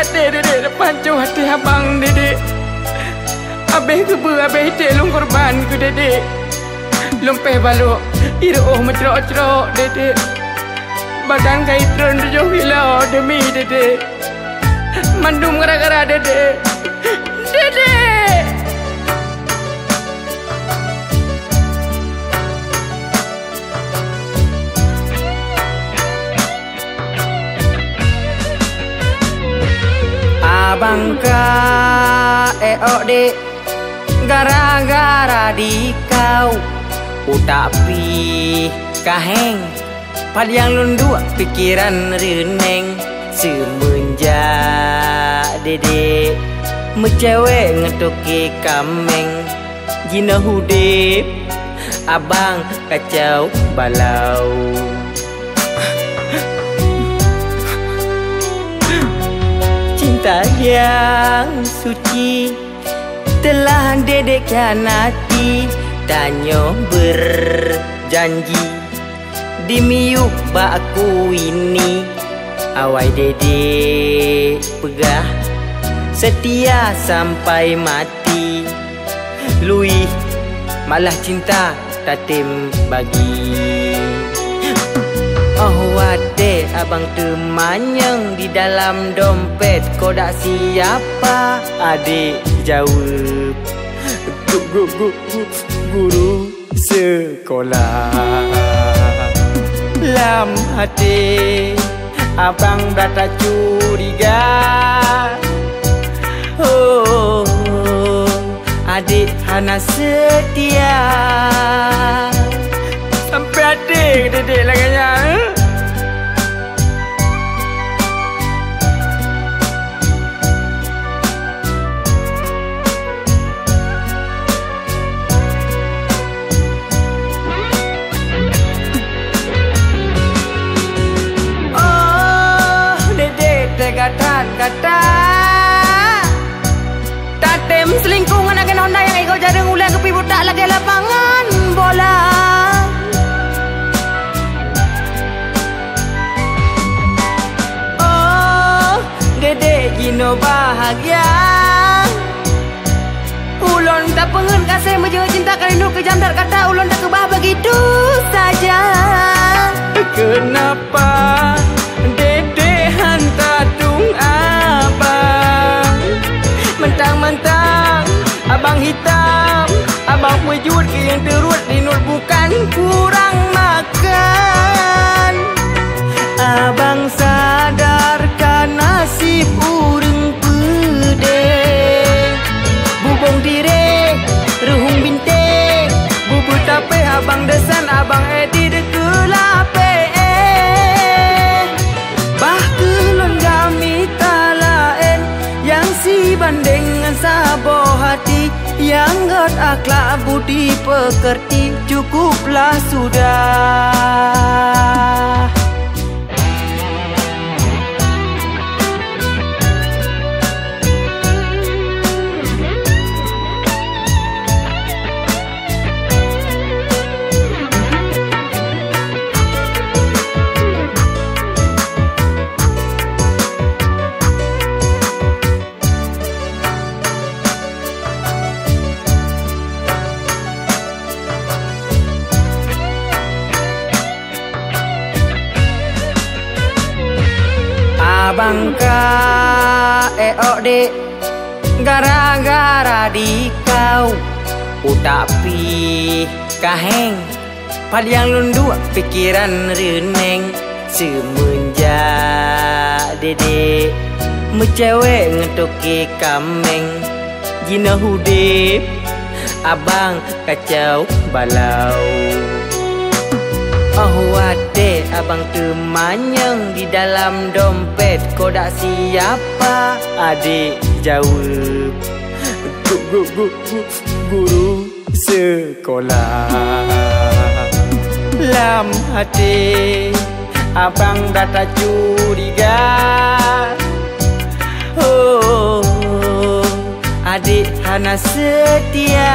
Ada dedek depan jauh hati abang dedek. Abeh keba abeh dedek lung korban ku dedek. Lumpeh baluk Ira oh mencerok-cerok dedek. Badan kait tron tujuh kilo demi dedek. Mandum gara-gara Dedek Bangka EOD gara-gara di kau utapi kaheng pad yang pikiran reneng. Semenjak dede mecewe ngetuki kameng. Jina hudip abang kacau balau. Yang suci Telah dedek kianati Tanyo berjanji Dimiuk bakku ini Awai dedek pegah Setia sampai mati. Lui malah cinta tatim bagi Wade abang temanyang di dalam dompet. Kau dak siapa adik jawab. Guru, guru, guru sekolah. Lam hati abang tak curiga. Oh, adik hana setia. Sampai adik dedek laganya eh? Kata. Tatem selingkungan agen Honda yang ego jarang ulang kepi budak lagi lapangan bola abang desan, abang edi dekelape Bah kelon kami talaen Yang si banding dengan sabo hati Yang god akhlak budi pekerti Cukuplah sudah Abang ka eok dek. Gara-gara di kau Utapi kaheng. Paliang lundu pikiran reneng. Semenjak dedek. Mecewe ngetuki kameng. Jina hudip Abang kacau balau Oh wade abang temanyang di dalam dompet. Kau dak siapa adik jawab Guru, guru, guru sekolah. Lam hati abang dah tak curiga. Oh, adik hana setia